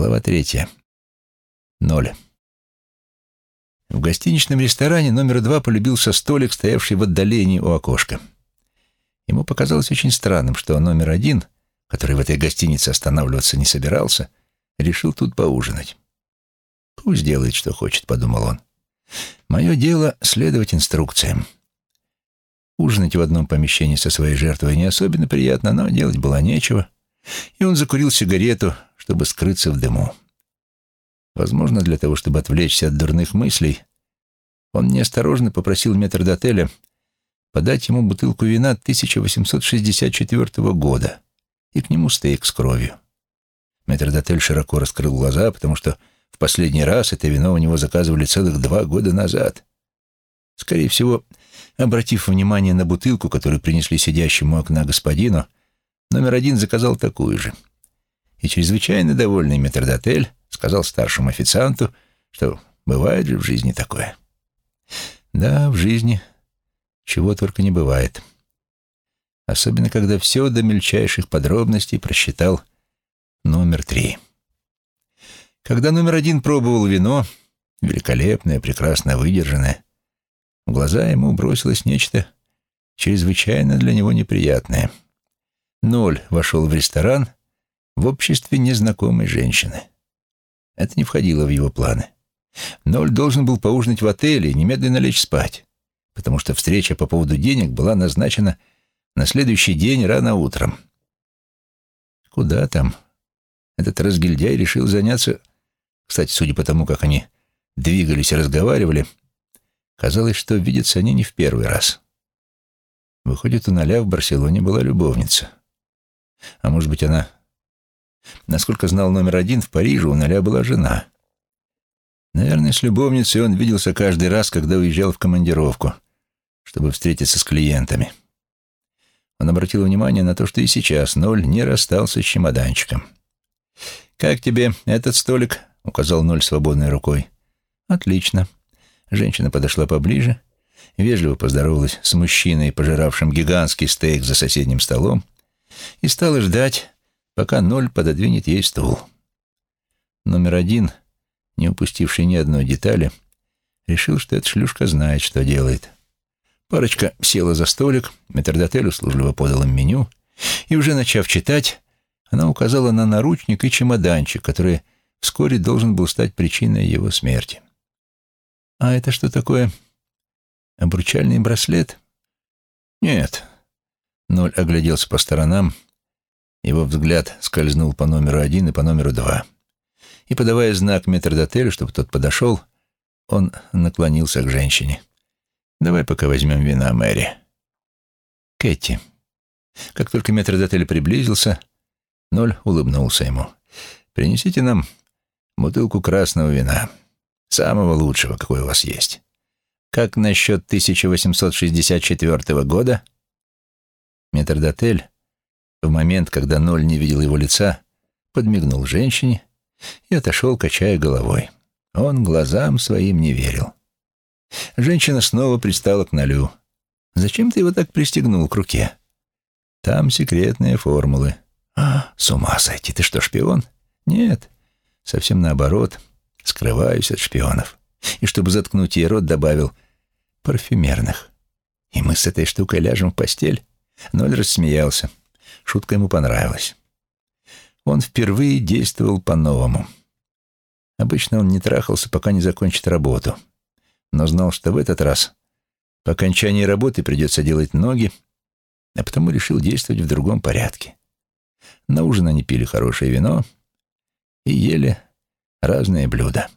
Глава третья. Ноль. В гостиничном ресторане номер два полюбился столик, стоявший в отдалении у окошка. Ему показалось очень странным, что номер один, который в этой гостинице останавливаться не собирался, решил тут поужинать. «Пусть делает, что хочет», — подумал он. «Мое дело — следовать инструкциям». Ужинать в одном помещении со своей жертвой не особенно приятно, но делать было нечего, и он закурил сигарету, чтобы скрыться в дыму. Возможно, для того, чтобы отвлечься от дурных мыслей, он неосторожно попросил метрдотеля подать ему бутылку вина 1864 года и к нему стейк с кровью. Метрдотель широко раскрыл глаза, потому что в последний раз это вино у него заказывали целых два года назад. Скорее всего, Обратив внимание на бутылку, которую принесли сидящему окна господину, номер один заказал такую же. И чрезвычайно довольный метрдотель сказал старшему официанту, что бывает же в жизни такое. Да, в жизни чего только не бывает. Особенно, когда все до мельчайших подробностей просчитал номер три. Когда номер один пробовал вино, великолепное, прекрасно выдержанное, в глаза ему бросилось нечто чрезвычайно для него неприятное. Ноль вошел в ресторан в обществе незнакомой женщины. Это не входило в его планы. Ноль должен был поужинать в отеле и немедленно лечь спать, потому что встреча по поводу денег была назначена на следующий день рано утром. Куда там? Этот разгильдяй решил заняться... Кстати, судя по тому, как они двигались и разговаривали, Казалось, что видятся они не в первый раз. Выходит, у Ноля в Барселоне была любовница. А может быть, она... Насколько знал номер один, в Париже у Ноля была жена. Наверное, с любовницей он виделся каждый раз, когда уезжал в командировку, чтобы встретиться с клиентами. Он обратил внимание на то, что и сейчас Ноль не расстался с чемоданчиком. «Как тебе этот столик?» — указал Ноль свободной рукой. «Отлично», Женщина подошла поближе, вежливо поздоровалась с мужчиной, пожиравшим гигантский стейк за соседним столом, и стала ждать, пока Ноль пододвинет ей стул. Номер один, не упустивший ни одной детали, решил, что эта шлюшка знает, что делает. Парочка села за столик, метрдотель услужливо подал им меню, и уже начав читать, она указала на наручник и чемоданчик, который вскоре должен был стать причиной его смерти. «А это что такое? Обручальный браслет?» «Нет». Ноль огляделся по сторонам. Его взгляд скользнул по номеру один и по номеру два. И, подавая знак метрдотелю, чтобы тот подошел, он наклонился к женщине. «Давай пока возьмем вина, Мэри». «Кэти». Как только метрдотель приблизился, Ноль улыбнулся ему. «Принесите нам бутылку красного вина». Самого лучшего, какой у вас есть. Как насчет 1864 года? Метрдотель, в момент, когда Ноль не видел его лица, подмигнул женщине и отошел, качая головой. Он глазам своим не верил. Женщина снова пристала к Нолю. «Зачем ты его так пристегнул к руке?» «Там секретные формулы». «А, с ума сойти, ты что, шпион?» «Нет, совсем наоборот. Скрываюсь от шпионов. И чтобы заткнуть ей рот, добавил парфюмерных. И мы с этой штукой ляжем в постель. Ноль рассмеялся. Шутка ему понравилась. Он впервые действовал по-новому. Обычно он не трахался, пока не закончит работу. Но знал, что в этот раз по окончании работы придется делать ноги, а потому решил действовать в другом порядке. На ужин они пили хорошее вино и ели разные блюда.